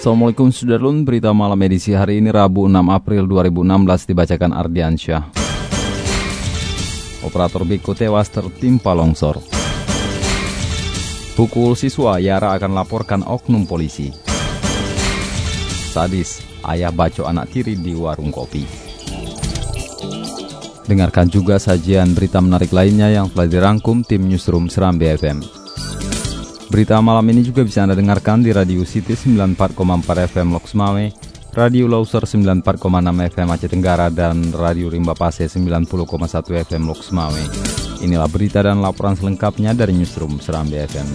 Assalamualaikum Sudarlun, berita malam edisi hari ini Rabu 6 April 2016 dibacakan Ardiansyah. Operator Biko tewas tertimpa longsor. Pukul siswa, Yara akan laporkan oknum polisi. Sadis, ayah baco anak tiri di warung kopi. Dengarkan juga sajian berita menarik lainnya yang telah dirangkum tim Newsroom Seram BFM. Berita malam ini juga bisa Anda dengarkan di Radio City 94,4 FM Loks Mame, Radio Loser 94,6 FM Aceh Tenggara, dan Radio Rimba Pase 90,1 FM Loks Mame. Inilah berita dan laporan selengkapnya dari Newsroom Seram BFM.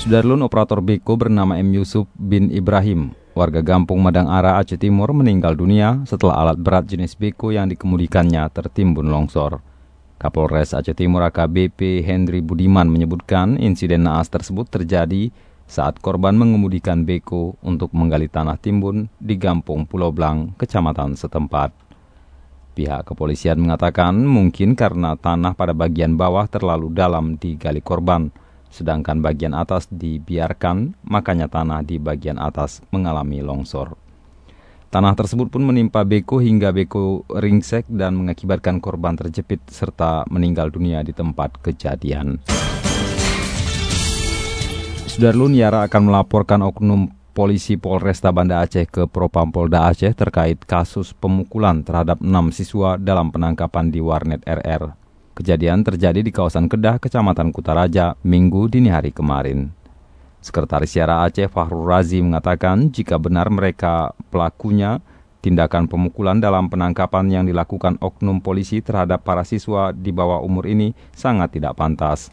Sudarlun operator Beko bernama M. Yusuf bin Ibrahim warga Gampung Madang Ara Aceh Timur meninggal dunia setelah alat berat jenis beko yang dikemudikannya tertimbun longsor. Kapolres Aceh Timur AKBP Henry Budiman menyebutkan insiden naas tersebut terjadi saat korban mengemudikan beko untuk menggali tanah timbun di Gampung Pulau Blang, kecamatan setempat. Pihak kepolisian mengatakan mungkin karena tanah pada bagian bawah terlalu dalam digali korban sedangkan bagian atas dibiarkan, makanya tanah di bagian atas mengalami longsor. Tanah tersebut pun menimpa Beko hingga Beko ringsek dan mengakibatkan korban terjepit serta meninggal dunia di tempat kejadian. Sudarlun Yara akan melaporkan oknum polisi Polresta Banda Aceh ke Propampolda Aceh terkait kasus pemukulan terhadap enam siswa dalam penangkapan di warnet RR. Kejadian terjadi di kawasan Kedah, Kecamatan Kutaraja, Minggu dini hari kemarin. Sekretaris Syara Aceh Fahrul Razi mengatakan jika benar mereka pelakunya, tindakan pemukulan dalam penangkapan yang dilakukan oknum polisi terhadap para siswa di bawah umur ini sangat tidak pantas.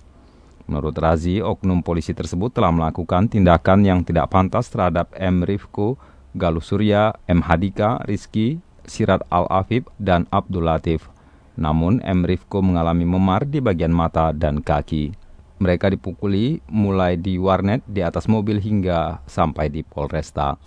Menurut Razi, oknum polisi tersebut telah melakukan tindakan yang tidak pantas terhadap M. Rifko, Galus Surya, M. Hadika, Rizky, Sirat Al-Afib, dan Abdul Latif. Namun M. Rifko mengalami memar di bagian mata dan kaki. Mereka dipukuli mulai di warnet, di atas mobil hingga sampai di Polresta.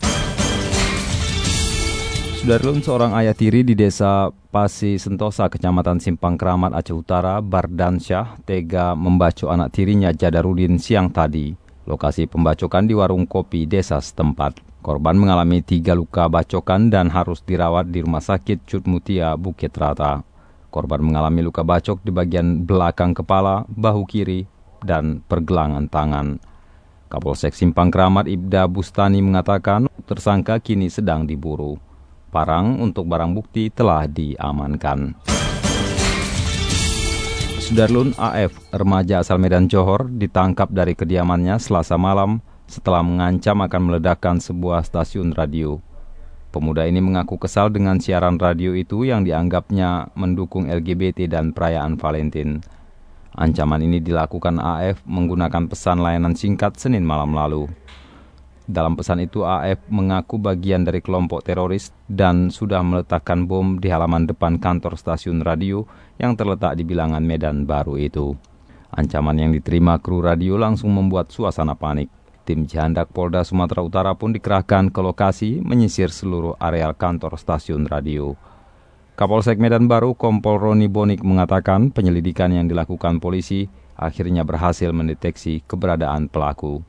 Sudarlun seorang ayah tiri di desa Pasi Sentosa, kecamatan Simpang Keramat, Aceh Utara, Bardansyah, tega membaco anak tirinya Jadarudin siang tadi. Lokasi pembacokan di warung kopi desa setempat. Korban mengalami tiga luka bacokan dan harus dirawat di rumah sakit Cutmutia, Bukit Rata. Korban mengalami luka bacok di bagian belakang kepala, bahu kiri, dan pergelangan tangan. Kapolsek Simpang Keramat Ibda Bustani mengatakan tersangka kini sedang diburu. Parang untuk barang bukti telah diamankan. Sudarlun AF, remaja asal Medan Johor, ditangkap dari kediamannya selasa malam setelah mengancam akan meledakkan sebuah stasiun radio. Pemuda ini mengaku kesal dengan siaran radio itu yang dianggapnya mendukung LGBT dan perayaan Valentine. Ancaman ini dilakukan AF menggunakan pesan layanan singkat Senin malam lalu. Dalam pesan itu AF mengaku bagian dari kelompok teroris dan sudah meletakkan bom di halaman depan kantor stasiun radio yang terletak di bilangan Medan Baru itu. Ancaman yang diterima kru radio langsung membuat suasana panik. Tim Jihandak Polda Sumatera Utara pun dikerahkan ke lokasi menyisir seluruh areal kantor stasiun radio. Kapolsek Medan Baru Kompol Roni Bonik mengatakan penyelidikan yang dilakukan polisi akhirnya berhasil mendeteksi keberadaan pelaku.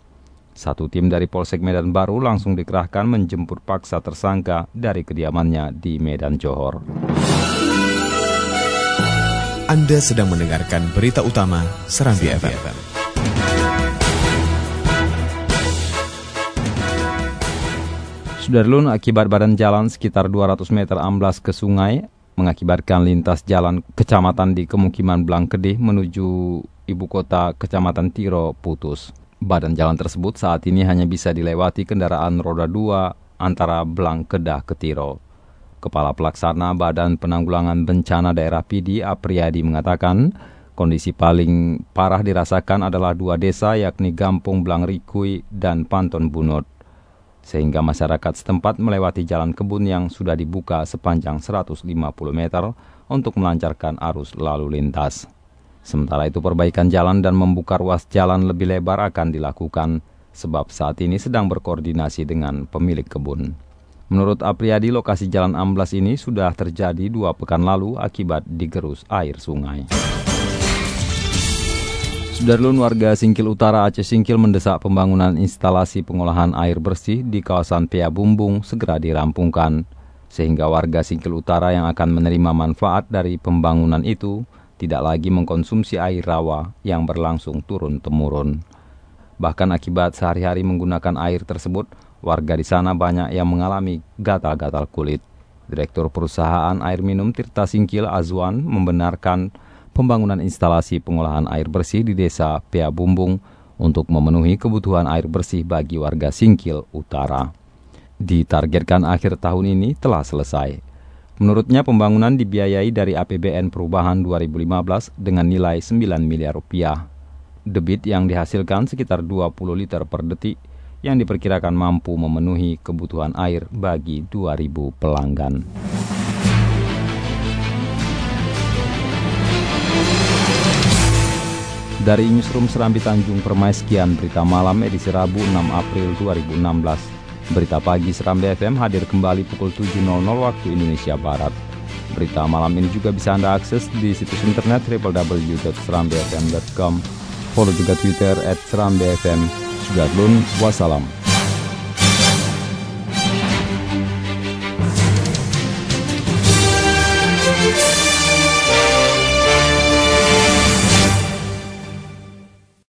Satu tim dari Polsek Medan Baru langsung dikerahkan menjemput paksa tersangka dari kediamannya di Medan Johor. Anda sedang mendengarkan berita utama Serambi FM. Sudarlun akibat badan jalan sekitar 200 meter amblas ke sungai mengakibatkan lintas jalan kecamatan di kemukiman Blangkedih menuju ibu kota kecamatan Tiro putus. Badan jalan tersebut saat ini hanya bisa dilewati kendaraan roda 2 antara Blangkedah ke Tiro. Kepala Pelaksana Badan Penanggulangan Bencana Daerah PD Apriyadi mengatakan, kondisi paling parah dirasakan adalah dua desa yakni Gampung Blangrikui dan Panton Bunut. Sehingga masyarakat setempat melewati jalan kebun yang sudah dibuka sepanjang 150 meter untuk melancarkan arus lalu lintas. Sementara itu perbaikan jalan dan membuka ruas jalan lebih lebar akan dilakukan sebab saat ini sedang berkoordinasi dengan pemilik kebun. Menurut Apriyadi, lokasi jalan amblas ini sudah terjadi dua pekan lalu akibat digerus air sungai. Sudarlun warga Singkil Utara Aceh Singkil mendesak pembangunan instalasi pengolahan air bersih di kawasan Pia Bumbung segera dirampungkan, sehingga warga Singkil Utara yang akan menerima manfaat dari pembangunan itu tidak lagi mengkonsumsi air rawa yang berlangsung turun-temurun. Bahkan akibat sehari-hari menggunakan air tersebut, Warga di sana banyak yang mengalami gatal-gatal kulit. Direktur perusahaan air minum Tirta Singkil Azwan membenarkan pembangunan instalasi pengolahan air bersih di desa Pea Bumbung untuk memenuhi kebutuhan air bersih bagi warga Singkil Utara. Ditargetkan akhir tahun ini telah selesai. Menurutnya pembangunan dibiayai dari APBN Perubahan 2015 dengan nilai 9 miliar rupiah. Debit yang dihasilkan sekitar 20 liter per detik yang diperkirakan mampu memenuhi kebutuhan air bagi 2.000 pelanggan. Dari Newsroom Serambi Tanjung Permai sekian berita malam edisi Rabu 6 April 2016. Berita pagi Serambi FM hadir kembali pukul 7.00 waktu Indonesia Barat. Berita malam ini juga bisa Anda akses di situs internet www.serambifm.com. Follow juga Twitter at Serambi FM Sudarlun, wassalam.